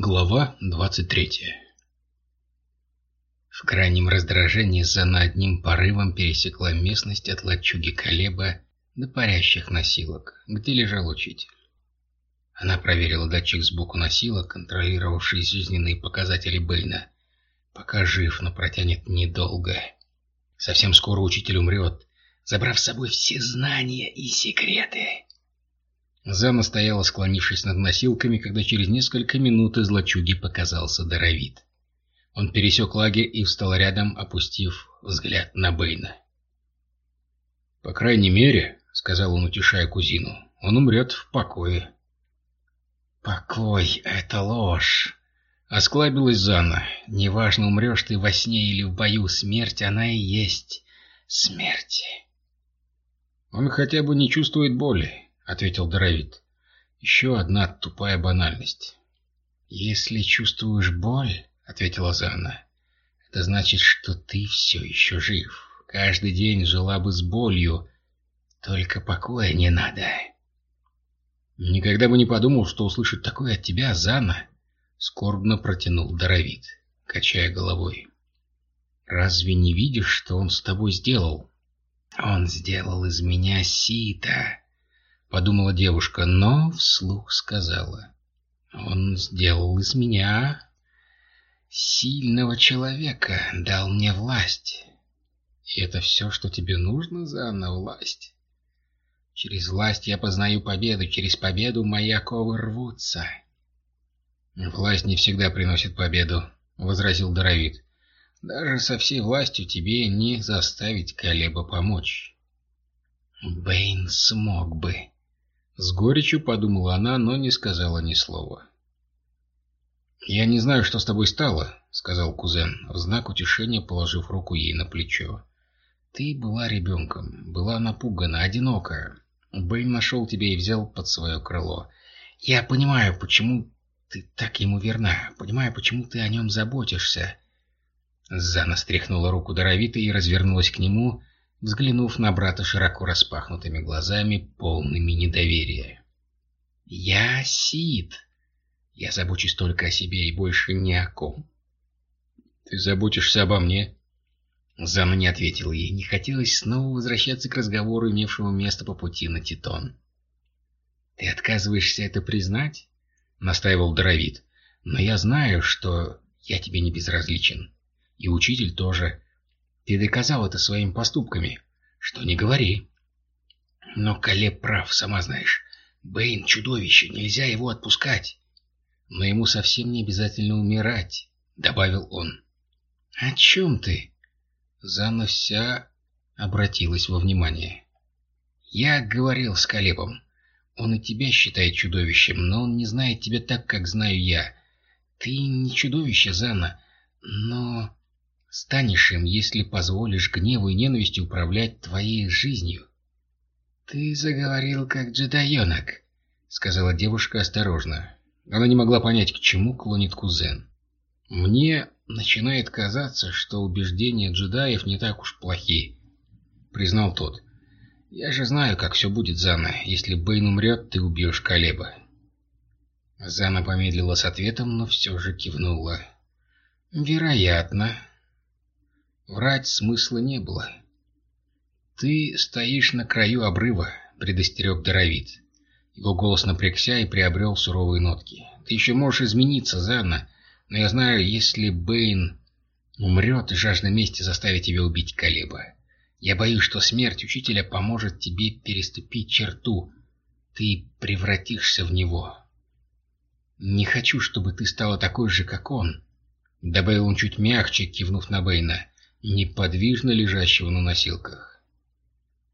Глава 23 В крайнем раздражении Зана одним порывом пересекла местность от лачуги Калеба до парящих носилок, где лежал учитель. Она проверила датчик сбоку носилок, контролировавший жизненные показатели Бэйна. Пока жив, но протянет недолго. Совсем скоро учитель умрет, забрав с собой все знания и секреты. Зана стояла, склонившись над носилками, когда через несколько минут из лачуги показался Доровит. Он пересек лагерь и встал рядом, опустив взгляд на Бэйна. «По крайней мере, — сказал он, утешая кузину, — он умрет в покое». «Покой — это ложь!» — осклабилась Зана. «Неважно, умрешь ты во сне или в бою, смерть, она и есть смерть». «Он хотя бы не чувствует боли», ответил Доровит. «Еще одна тупая банальность». «Если чувствуешь боль, — ответила Зана, — это значит, что ты все еще жив. Каждый день жила бы с болью, только покоя не надо». «Никогда бы не подумал, что услышать такое от тебя, Зана!» — скорбно протянул Доровит, качая головой. «Разве не видишь, что он с тобой сделал?» «Он сделал из меня сито!» — подумала девушка, но вслух сказала. «Он сделал из меня сильного человека, дал мне власть. И это все, что тебе нужно, Занна, власть? Через власть я познаю победу, через победу мои оковы рвутся». «Власть не всегда приносит победу», — возразил Доровит. «Даже со всей властью тебе не заставить Калеба помочь». «Бэйн смог бы», с горечью подумала она, но не сказала ни слова. «Я не знаю, что с тобой стало», — сказал кузен, в знак утешения положив руку ей на плечо. «Ты была ребенком, была напугана, одинокая. Бэйн нашел тебя и взял под свое крыло. Я понимаю, почему ты так ему верна, понимаю, почему ты о нем заботишься». Зана стряхнула руку Доровита и развернулась к нему, взглянув на брата широко распахнутыми глазами, полными недоверия. «Я Сид. Я забочусь только о себе и больше ни о ком». «Ты заботишься обо мне?» Зама не ответил ей. Не хотелось снова возвращаться к разговору, имевшему место по пути на Титон. «Ты отказываешься это признать?» — настаивал Доровит. «Но я знаю, что я тебе не безразличен. И учитель тоже. Ты доказал это своими поступками. Что не говори. Но Калеб прав, сама знаешь. Бэйн — чудовище, нельзя его отпускать. Но ему совсем не обязательно умирать, — добавил он. — О чем ты? Зана вся обратилась во внимание. Я говорил с Калебом. Он и тебя считает чудовищем, но он не знает тебя так, как знаю я. Ты не чудовище, Зана, но станешь им, если позволишь гневу и ненависти управлять твоей жизнью. — Ты заговорил как джедайонок, — сказала девушка осторожно. Она не могла понять, к чему клонит кузен. — Мне начинает казаться, что убеждения джедаев не так уж плохи, — признал тот. — Я же знаю, как все будет, Зана. Если Бэйн умрет, ты убьешь Калеба. Зана помедлила с ответом, но все же кивнула. — Вероятно, Врать смысла не было. «Ты стоишь на краю обрыва», — предостерег Доровит. Его голос напрягся и приобрел суровые нотки. «Ты еще можешь измениться, Занна, но я знаю, если Бэйн умрет, жажда мести заставит тебя убить Калеба. Я боюсь, что смерть учителя поможет тебе переступить черту. Ты превратишься в него. Не хочу, чтобы ты стала такой же, как он», — добавил он чуть мягче, кивнув на Бэйна неподвижно лежащего на носилках.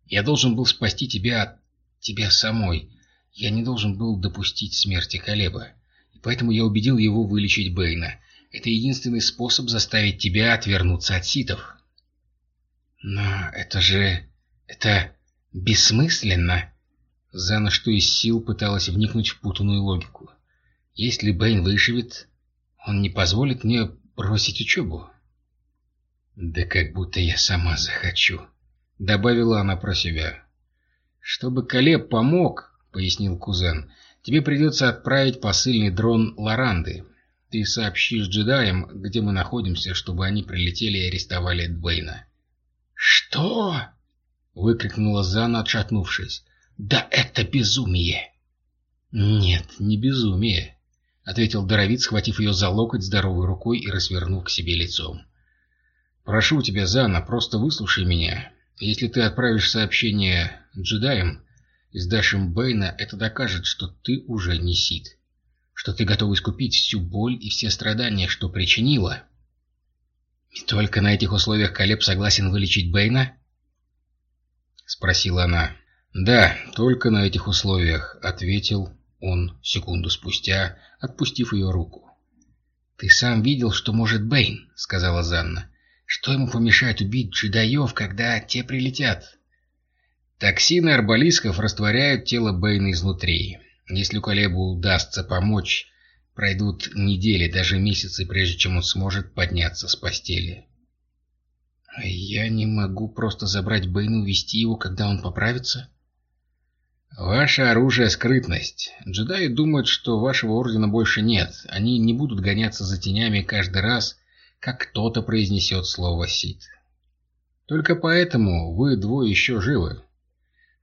«Я должен был спасти тебя от тебя самой. Я не должен был допустить смерти Калеба. И поэтому я убедил его вылечить Бэйна. Это единственный способ заставить тебя отвернуться от ситов». «Но это же... это бессмысленно!» Зана что из сил пыталась вникнуть в путанную логику. «Если Бэйн выживет, он не позволит мне бросить учебу». «Да как будто я сама захочу», — добавила она про себя. «Чтобы Калеб помог», — пояснил кузен, — «тебе придется отправить посыльный дрон Лоранды. ты сообщишь джедаям, где мы находимся, чтобы они прилетели и арестовали Эдвейна. «Что?» — выкрикнула Зана, отшатнувшись. «Да это безумие!» «Нет, не безумие», — ответил Доровит, схватив ее за локоть здоровой рукой и развернув к себе лицом. «Прошу тебя, Зана, просто выслушай меня. Если ты отправишь сообщение джедаям и сдашь им Бэйна, это докажет, что ты уже не Сид, что ты готов искупить всю боль и все страдания, что причинила». «И только на этих условиях Калеб согласен вылечить Бэйна?» — спросила она. «Да, только на этих условиях», — ответил он секунду спустя, отпустив ее руку. «Ты сам видел, что может Бэйн», — сказала Занна. «Что ему помешает убить джедаев, когда те прилетят?» Токсины арбалисков растворяют тело Бэйна изнутри. Если Колебу удастся помочь, пройдут недели, даже месяцы, прежде чем он сможет подняться с постели. «Я не могу просто забрать Бэйна и увести его, когда он поправится?» Ваше оружие — скрытность. Джедаи думают, что вашего ордена больше нет. Они не будут гоняться за тенями каждый раз, как кто-то произнесет слово «сит». Только поэтому вы двое еще живы.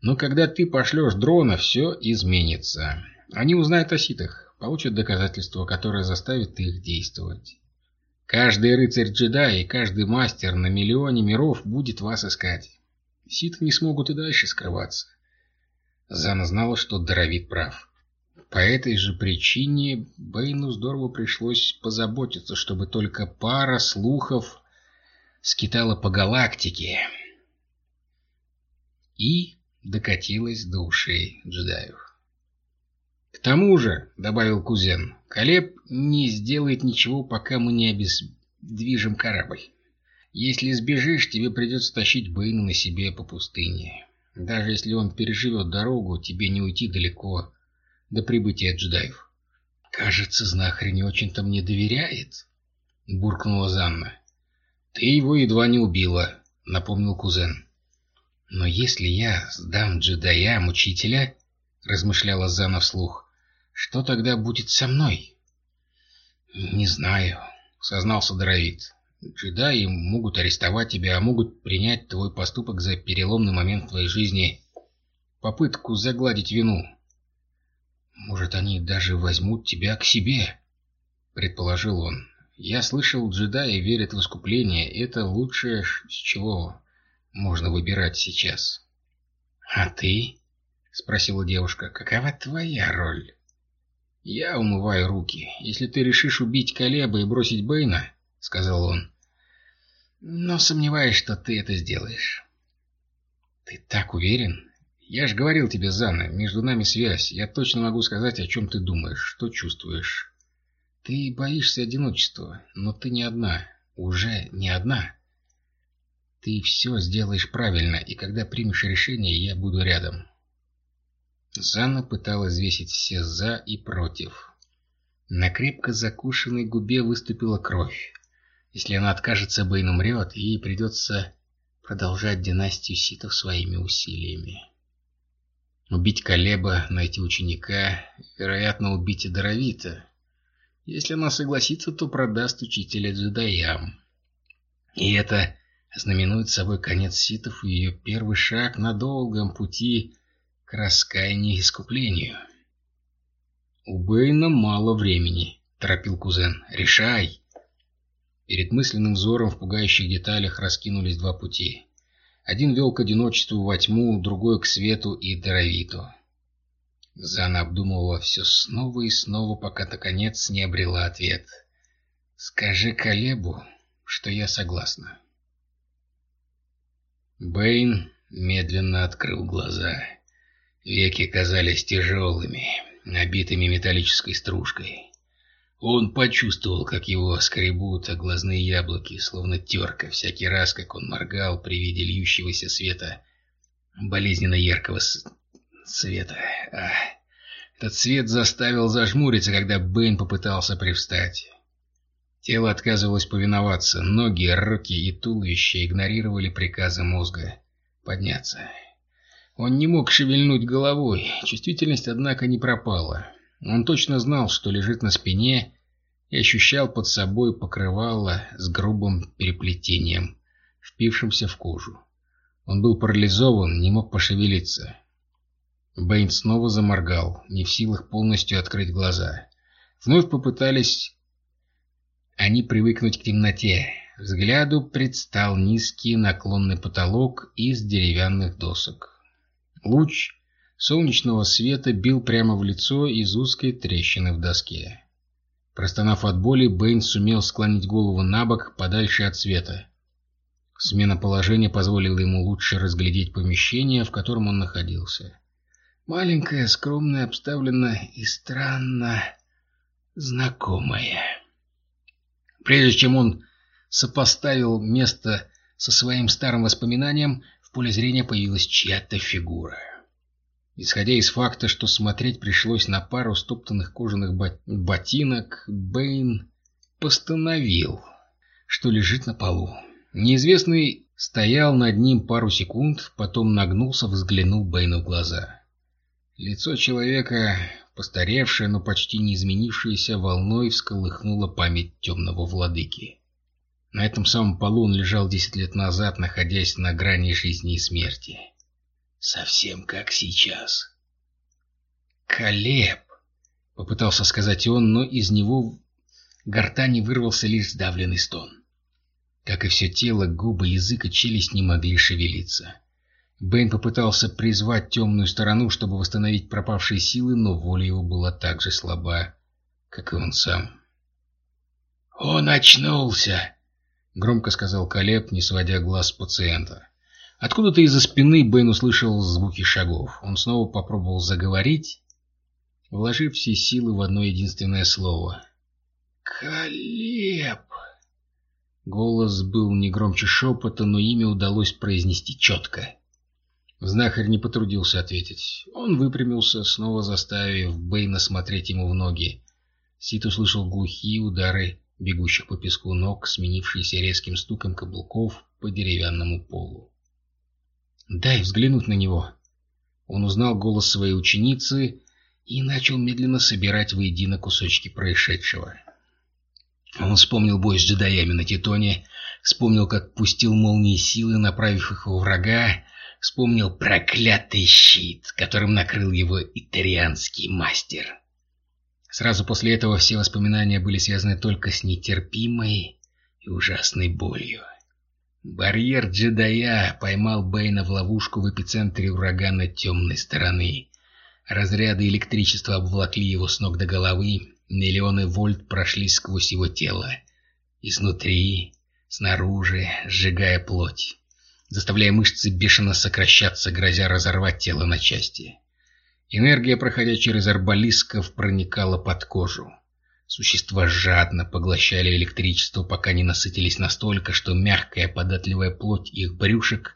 Но когда ты пошлешь дрона, все изменится. Они узнают о ситах, получат доказательства, которые заставят их действовать. Каждый рыцарь-джедай и каждый мастер на миллионе миров будет вас искать. Ситы не смогут и дальше скрываться. Зана знала, что Доровит прав. По этой же причине Бэйну здорово пришлось позаботиться, чтобы только пара слухов скитала по галактике и докатилась до ушей джедаев. «К тому же», — добавил кузен, — «Колеб не сделает ничего, пока мы не обездвижим корабль. Если сбежишь, тебе придется тащить Бэйна на себе по пустыне. Даже если он переживет дорогу, тебе не уйти далеко до прибытия джедаев. «Кажется, знахарь не очень-то мне доверяет», — буркнула Занна. «Ты его едва не убила», — напомнил кузен. «Но если я сдам джедаям учителя», — размышляла Занна вслух, — «что тогда будет со мной?» «Не знаю», — сознался Доровит. Джедаи могут арестовать тебя, а могут принять твой поступок за переломный момент в твоей жизни, попытку загладить вину. Может, они даже возьмут тебя к себе, предположил он. Я слышал, джедаи верят в искупление, это лучшее, с чего можно выбирать сейчас. А ты? спросила девушка. Какова твоя роль? Я умываю руки. Если ты решишь убить Колеба и бросить Бэйна, — сказал он. «Но сомневаюсь, что ты это сделаешь». «Ты так уверен? Я же говорил тебе, Зана, между нами связь. Я точно могу сказать, о чем ты думаешь, что чувствуешь. Ты боишься одиночества, но ты не одна. Уже не одна. Ты все сделаешь правильно, и когда примешь решение, я буду рядом». Занна пыталась взвесить все «за» и «против». На крепко закушенной губе выступила кровь. Если она откажется, Бэйн умрет, и ей придется продолжать династию ситов своими усилиями. Убить Калеба, найти ученика, вероятно, убить и Доровита. Если она согласится, то продаст учителя джедаям. И это знаменует собой конец ситов и ее первый шаг на долгом пути к раскаянию и искуплению. «У Бэйна мало времени», — торопил кузен. «Решай!» Перед мысленным взором в пугающих деталях раскинулись два пути. Один вел к одиночеству во тьму, другой к свету и даровиту. Зана обдумывала все снова и снова, пока наконец не обрела ответ. «Скажи Калебу, что я согласна». Бэйн медленно открыл глаза. Веки казались тяжелыми, набитыми металлической стружкой. Он почувствовал, как его скребут глазные яблоки, словно терка, всякий раз, как он моргал при виде льющегося света, болезненно яркого света. Ах, этот свет заставил зажмуриться, когда Бэйн попытался привстать. Тело отказывалось повиноваться, ноги, руки и туловище игнорировали приказы мозга подняться. Он не мог шевельнуть головой, чувствительность, однако, не пропала. Он точно знал, что лежит на спине и ощущал под собой покрывало с грубым переплетением, впившимся в кожу. Он был парализован, не мог пошевелиться. Бэйн снова заморгал, не в силах полностью открыть глаза. Вновь попытались они привыкнуть к темноте. Взгляду предстал низкий наклонный потолок из деревянных досок. Луч солнечного света бил прямо в лицо из узкой трещины в доске. Простонав от боли, Бэйн сумел склонить голову на бок подальше от света. Смена положения позволила ему лучше разглядеть помещение, в котором он находился. Маленькое, скромное, обставленное и странно знакомое. Прежде чем он сопоставил место со своим старым воспоминанием, в поле зрения появилась чья-то фигура. Исходя из факта, что смотреть пришлось на пару стоптанных кожаных ботинок, Бэйн постановил, что лежит на полу. Неизвестный стоял над ним пару секунд, потом нагнулся, взглянул Бэйну в глаза. Лицо человека, постаревшее, но почти не изменившееся, волной всколыхнуло память темного владыки. На этом самом полу он лежал десять лет назад, находясь на грани жизни и смерти. Совсем как сейчас. «Колеб!» — попытался сказать он, но из него гортани вырвался лишь сдавленный стон. Как и все тело, губы, язык и челюсть не могли шевелиться. Бэйн попытался призвать темную сторону, чтобы восстановить пропавшие силы, но воля его была так же слаба, как и он сам. «Он очнулся!» — громко сказал Колеб, не сводя глаз с пациента. Откуда-то из-за спины Бен услышал звуки шагов. Он снова попробовал заговорить, вложив все силы в одно единственное слово. «Колеб!» Голос был не громче шепота, но имя удалось произнести четко. Знахарь не потрудился ответить. Он выпрямился, снова заставив Бэйна смотреть ему в ноги. Сит услышал глухие удары бегущих по песку ног, сменившиеся резким стуком каблуков по деревянному полу. Дай взглянуть на него. Он узнал голос своей ученицы и начал медленно собирать воедино кусочки происшедшего. Он вспомнил бой с джедаями на Титоне, вспомнил, как пустил молнии силы, направив их во врага, вспомнил проклятый щит, которым накрыл его итарианский мастер. Сразу после этого все воспоминания были связаны только с нетерпимой и ужасной болью. Барьер джедая поймал Бэйна в ловушку в эпицентре урагана темной стороны. Разряды электричества обволокли его с ног до головы, миллионы вольт прошли сквозь его тело. Изнутри, снаружи, сжигая плоть, заставляя мышцы бешено сокращаться, грозя разорвать тело на части. Энергия, проходя через арбалисков, проникала под кожу. Существа жадно поглощали электричество, пока не насытились настолько, что мягкая податливая плоть их брюшек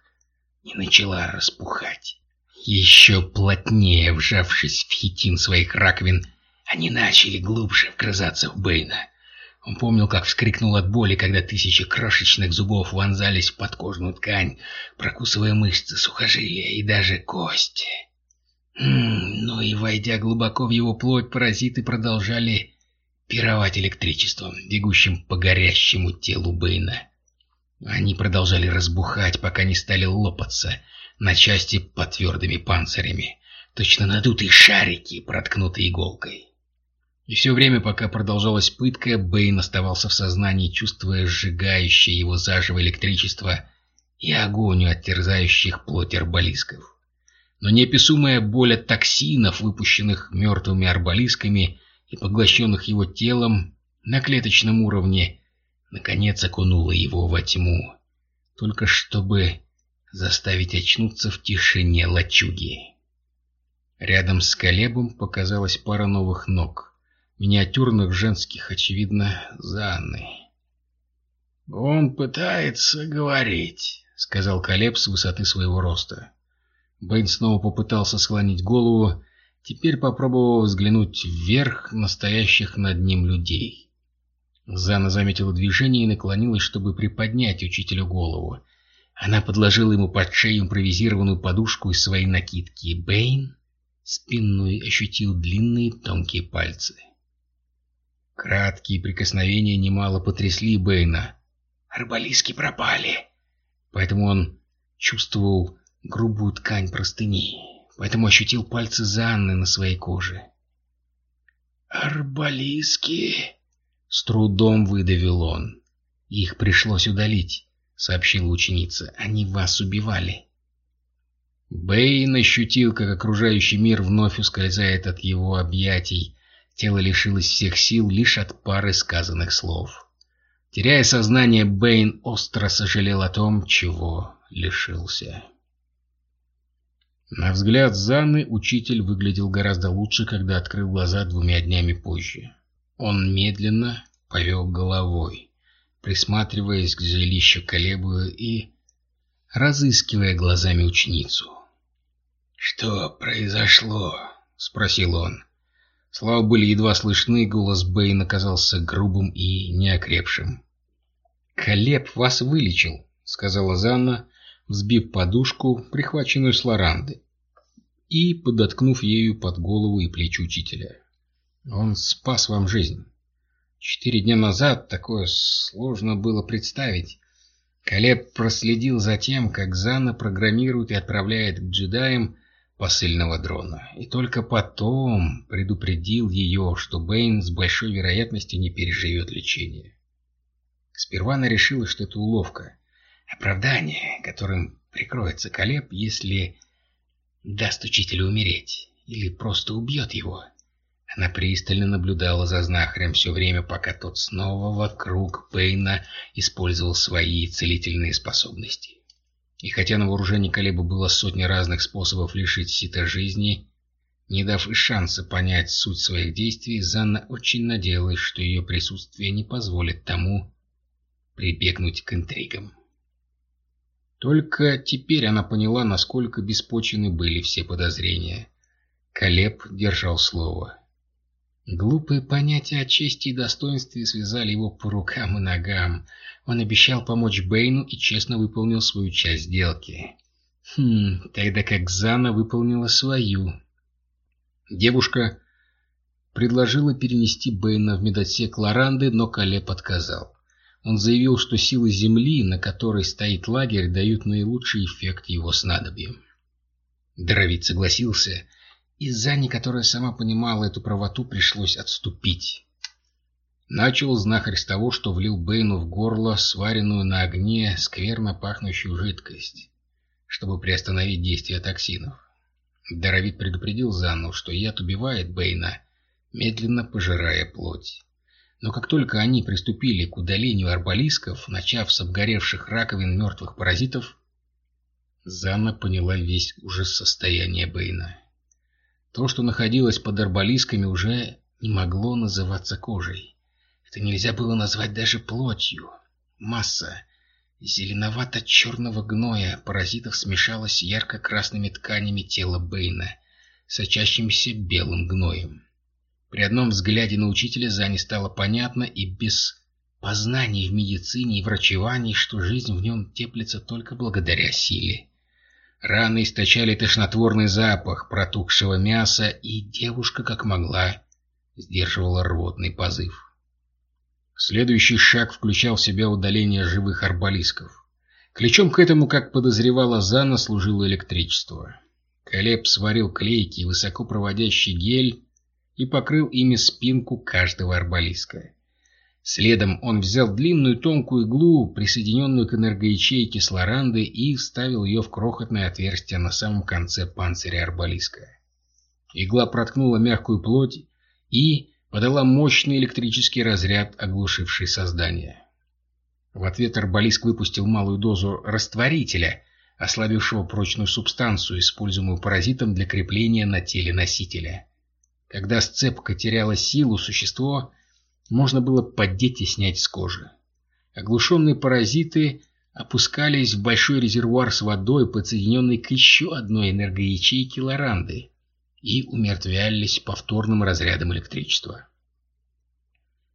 не начала распухать. Еще плотнее вжавшись в хитин своих раковин, они начали глубже вгрызаться в Бэйна. Он помнил, как вскрикнул от боли, когда тысячи крошечных зубов вонзались в подкожную ткань, прокусывая мышцы, сухожилия и даже кости. Но и войдя глубоко в его плоть, паразиты продолжали пировать электричеством, бегущим по горящему телу Бэйна. Они продолжали разбухать, пока не стали лопаться на части под твердыми панцирями, точно надутые шарики, проткнутые иголкой. И все время, пока продолжалась пытка, Бэйн оставался в сознании, чувствуя сжигающее его заживо электричество и агонию от терзающих плоть арбалисков. Но неописуемая боль от токсинов, выпущенных мертвыми арбалисками, и поглощенных его телом на клеточном уровне, наконец окунула его во тьму, только чтобы заставить очнуться в тишине лачуги. Рядом с Колебом показалась пара новых ног, миниатюрных женских, очевидно, за Анной. «Он пытается говорить», — сказал Колеб с высоты своего роста. Бэйн снова попытался склонить голову, Теперь попробовал взглянуть вверх настоящих над ним людей. Зана заметила движение и наклонилась, чтобы приподнять учителю голову. Она подложила ему под шею импровизированную подушку из своей накидки. Бэйн спиной ощутил длинные тонкие пальцы. Краткие прикосновения немало потрясли Бэйна. Арбалиски пропали. Поэтому он чувствовал грубую ткань простыни. Поэтому ощутил пальцы Занны на своей коже. «Арбалиски!» — с трудом выдавил он. «Их пришлось удалить», — сообщила ученица. «Они вас убивали». Бэйн ощутил, как окружающий мир вновь ускользает от его объятий. Тело лишилось всех сил лишь от пары сказанных слов. Теряя сознание, Бэйн остро сожалел о том, чего лишился. На взгляд Заны учитель выглядел гораздо лучше, когда открыл глаза двумя днями позже. Он медленно повел головой, присматриваясь к жилищу Колебу и разыскивая глазами ученицу. «Что произошло?» — спросил он. Слова были едва слышны, голос Бэйн оказался грубым и неокрепшим. «Колеб вас вылечил», — сказала Занна, взбив подушку, прихваченную с лоранды, и подоткнув ею под голову и плечи учителя. «Он спас вам жизнь. Четыре дня назад такое сложно было представить. Колеб проследил за тем, как Зана программирует и отправляет к джедаям посыльного дрона, и только потом предупредил ее, что Бэйн с большой вероятностью не переживет лечение. Сперва она решила, что это уловка, оправдание, которым прикроется Колеб, если даст учителю умереть, или просто убьет его. Она пристально наблюдала за знахарем все время, пока тот снова вокруг Пейна использовал свои целительные способности. И хотя на вооружении Калеба было сотни разных способов лишить Сита жизни, не дав и шанса понять суть своих действий, Занна очень надеялась, что ее присутствие не позволит тому прибегнуть к интригам. Только теперь она поняла, насколько беспочвены были все подозрения. Колеб держал слово. Глупые понятия о чести и достоинстве связали его по рукам и ногам. Он обещал помочь Бэйну и честно выполнил свою часть сделки. Хм, тогда как Зана выполнила свою. Девушка предложила перенести Бэйна в медотсек Лоранды, но Калеб отказал. Он заявил, что силы Земли, на которой стоит лагерь, дают наилучший эффект его снадобьям. Дровид согласился, и Зане, которая сама понимала эту правоту, пришлось отступить. Начал знахарь с того, что влил Бэйну в горло сваренную на огне скверно пахнущую жидкость, чтобы приостановить действие токсинов. Даровид предупредил Занну, что яд убивает Бэйна, медленно пожирая плоть. Но как только они приступили к удалению арбалисков, начав с обгоревших раковин мертвых паразитов, Занна поняла весь ужас состояния Бэйна. То, что находилось под арбалисками, уже не могло называться кожей. Это нельзя было назвать даже плотью. Масса зеленовато-черного гноя паразитов смешалась с ярко-красными тканями тела Бэйна, сочащимся белым гноем. При одном взгляде на учителя Зане стало понятно и без познаний в медицине и врачевании, что жизнь в нем теплится только благодаря силе. Раны источали тошнотворный запах протухшего мяса, и девушка, как могла, сдерживала рвотный позыв. Следующий шаг включал в себя удаление живых арбалисков. Ключом к этому, как подозревала Зана, служило электричество. Колеб сварил клейкий, высокопроводящий гель и покрыл ими спинку каждого арбалиска. Следом он взял длинную тонкую иглу, присоединенную к энергоячейке Слоранды, и вставил ее в крохотное отверстие на самом конце панциря арбалиска. Игла проткнула мягкую плоть и подала мощный электрический разряд, оглушивший создание. В ответ арбалиск выпустил малую дозу растворителя, ослабившего прочную субстанцию, используемую паразитом для крепления на теле носителя. Когда сцепка теряла силу, существо можно было поддеть и снять с кожи. Оглушенные паразиты опускались в большой резервуар с водой, подсоединенный к еще одной энергоячейке Лоранды, и умертвлялись повторным разрядом электричества.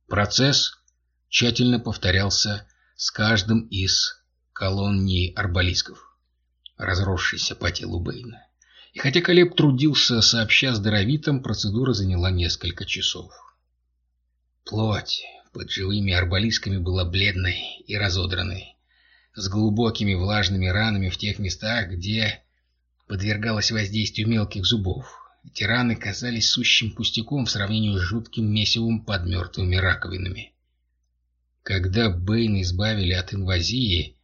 Процесс тщательно повторялся с каждым из колонний арбалисков, разросшейся по телу Бэйна. И хотя Колеб трудился, сообща с процедура заняла несколько часов. Плоть под живыми арбалисками была бледной и разодранной, с глубокими влажными ранами в тех местах, где подвергалась воздействию мелких зубов. Эти раны казались сущим пустяком в сравнении с жутким месивом под мертвыми раковинами. Когда Бэйна избавили от инвазии,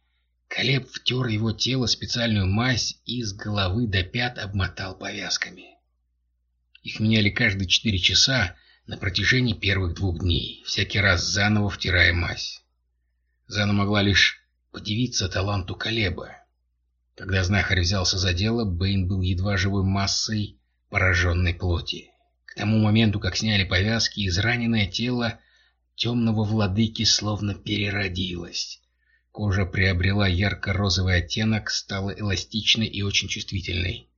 Колеб втер его тело специальную мазь и с головы до пят обмотал повязками. Их меняли каждые четыре часа на протяжении первых двух дней, всякий раз заново втирая мазь. Зана могла лишь подивиться таланту Колеба. Когда знахарь взялся за дело, Бэйн был едва живой массой пораженной плоти. К тому моменту, как сняли повязки, израненное тело темного владыки словно переродилось. Кожа приобрела ярко-розовый оттенок, стала эластичной и очень чувствительной.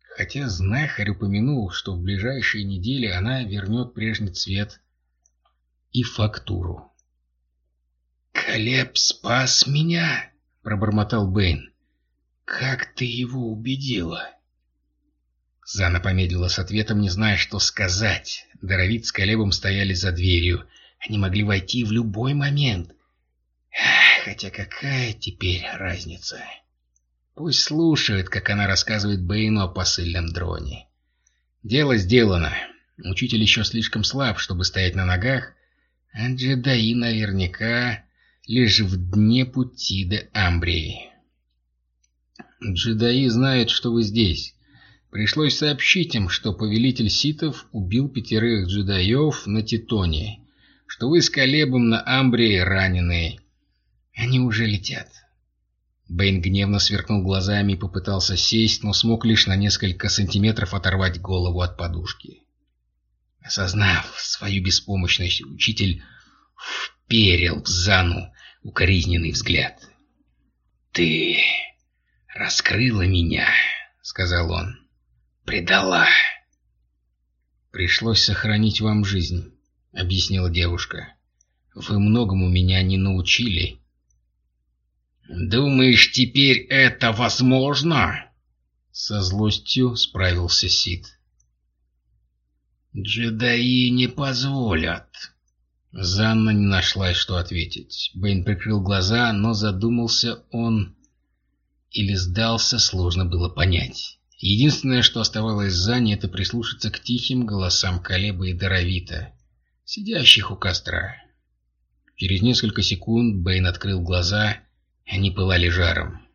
Хотя знахарь упомянул, что в ближайшие недели она вернет прежний цвет и фактуру. «Колеб спас меня!» — пробормотал Бэйн. «Как ты его убедила?» Зана помедлила с ответом, не зная, что сказать. Доровит с Колебом стояли за дверью. Они могли войти в любой момент. Хотя какая теперь разница? Пусть слушают, как она рассказывает Бэйну о посыльном дроне. Дело сделано. Учитель еще слишком слаб, чтобы стоять на ногах, а джедаи наверняка лишь в дне пути до Амбрии. Джедаи знают, что вы здесь. Пришлось сообщить им, что повелитель ситов убил пятерых джедаев на Титоне, что вы с Колебом на Амбрии раненые. Они уже летят. Бэйн гневно сверкнул глазами и попытался сесть, но смог лишь на несколько сантиметров оторвать голову от подушки. Осознав свою беспомощность, учитель вперил в Зану укоризненный взгляд. «Ты раскрыла меня», — сказал он. «Предала». «Пришлось сохранить вам жизнь», — объяснила девушка. «Вы многому меня не научили». «Думаешь, теперь это возможно?» Со злостью справился Сид. «Джедаи не позволят». Занна не нашла, что ответить. Бэйн прикрыл глаза, но задумался он или сдался, сложно было понять. Единственное, что оставалось Занне, это прислушаться к тихим голосам Калеба и Доровита, сидящих у костра. Через несколько секунд Бэйн открыл глаза, они пылали жаром.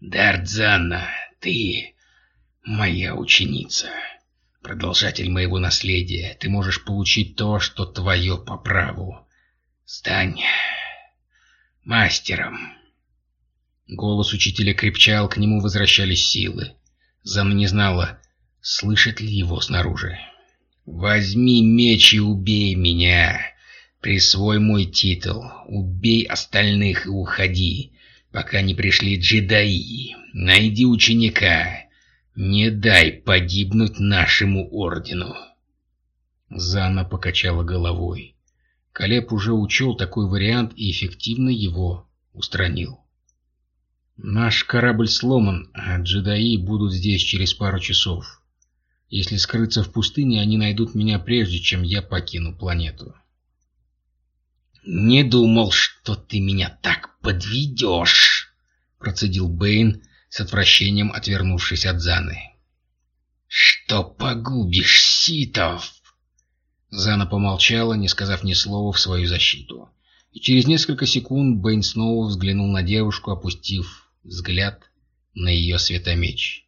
«Дардзанна, ты моя ученица, продолжатель моего наследия. Ты можешь получить то, что твое по праву. Стань мастером». Голос учителя крепчал, к нему возвращались силы. Зам не знала, слышит ли его снаружи. «Возьми меч и убей меня. Присвой мой титул. Убей остальных и уходи, пока не пришли джедаи. Найди ученика. Не дай погибнуть нашему ордену». Зана покачала головой. Колеб уже учел такой вариант и эффективно его устранил. Наш корабль сломан, а джедаи будут здесь через пару часов. Если скрыться в пустыне, они найдут меня прежде, чем я покину планету. «Не думал, что ты меня так подведешь!» Процедил Бэйн с отвращением, отвернувшись от Заны. «Что погубишь ситов!» Зана помолчала, не сказав ни слова в свою защиту. И через несколько секунд Бэйн снова взглянул на девушку, опустив взгляд на ее светомеч.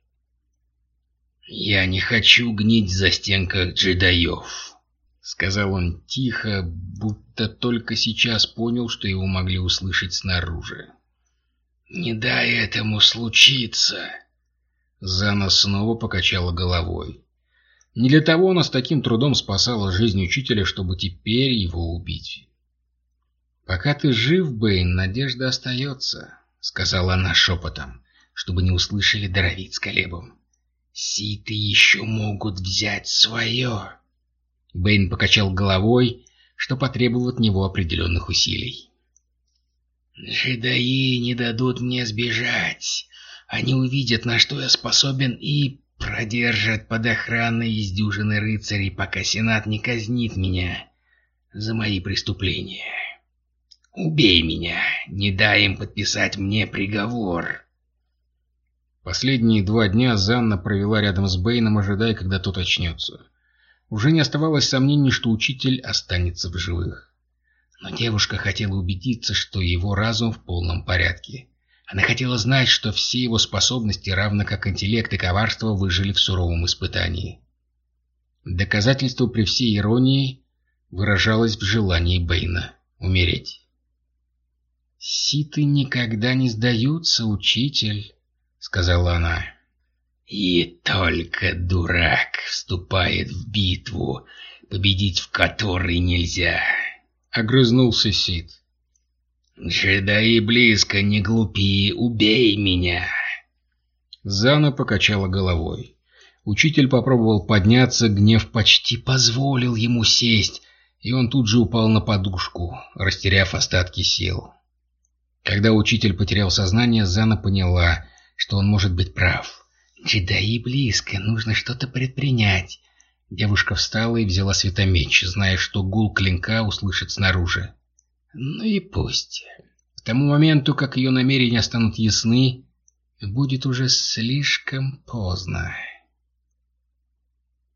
«Я не хочу гнить в застенках джедаев», — сказал он тихо, будто только сейчас понял, что его могли услышать снаружи. «Не дай этому случиться!» Зана снова покачала головой. Не для того она с таким трудом спасала жизнь учителя, чтобы теперь его убить. «Пока ты жив, Бэйн, надежда остается», — сказала она шепотом, чтобы не услышали Доровит с Колебом. «Ситы еще могут взять свое!» Бэйн покачал головой, что потребовало от него определенных усилий. «Джедаи не дадут мне сбежать. Они увидят, на что я способен, и продержат под охраной из дюжины рыцарей, пока Сенат не казнит меня. за мои преступления. Убей меня, не дай им подписать мне приговор. Последние два дня Занна провела рядом с Бэйном, ожидая, когда тот очнется. Уже не оставалось сомнений, что учитель останется в живых. Но девушка хотела убедиться, что его разум в полном порядке. Она хотела знать, что все его способности, равно как интеллект и коварство, выжили в суровом испытании. Доказательство при всей иронии выражалось в желании Бэйна умереть. «Ситы никогда не сдаются, учитель», — сказала она. «И только дурак вступает в битву, победить в которой нельзя», — огрызнулся Сид. «Джедаи близко, не глупи, убей меня!» Зана покачала головой. Учитель попробовал подняться, гнев почти позволил ему сесть, и он тут же упал на подушку, растеряв остатки сил. Когда учитель потерял сознание, Зана поняла, что он может быть прав. «Джедаи близко, нужно что-то предпринять». Девушка встала и взяла светомеч, зная, что гул клинка услышит снаружи. Ну и пусть. К тому моменту, как ее намерения станут ясны, будет уже слишком поздно.